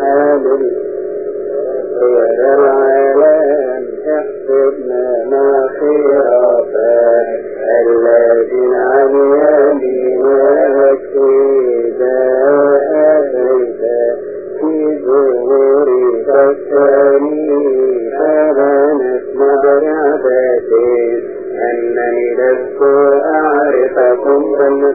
حامل خير العالم احسبنا ما خيراتك الذين عن يمينك إذا أتيت في ظهورك الثاني أبانت مبرعتين. أنني لست أعرفكم بل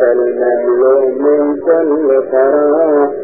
فالمملوء من كل فرح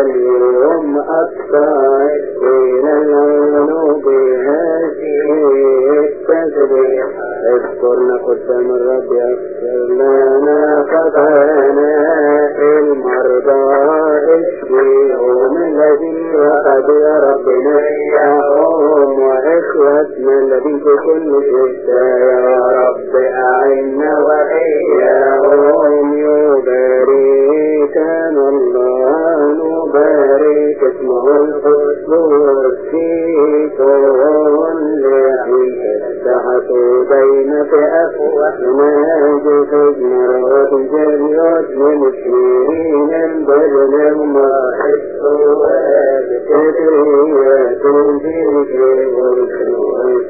أجلهم أقطع إلى العنق هذه التسبيح اذكرنا قدام الرب اغفر لنا خطانا المرضى اشفيهم الذين وقد يا رب نشأهم وإخوتنا الذين في كل شتى يا رب أعنا وإياهم. نبارك اسمه القدوس في كل حين تحت بين أفواهنا جسد مرات جريات لمسلمين البدن الماحس وابتدريات جيك والكويس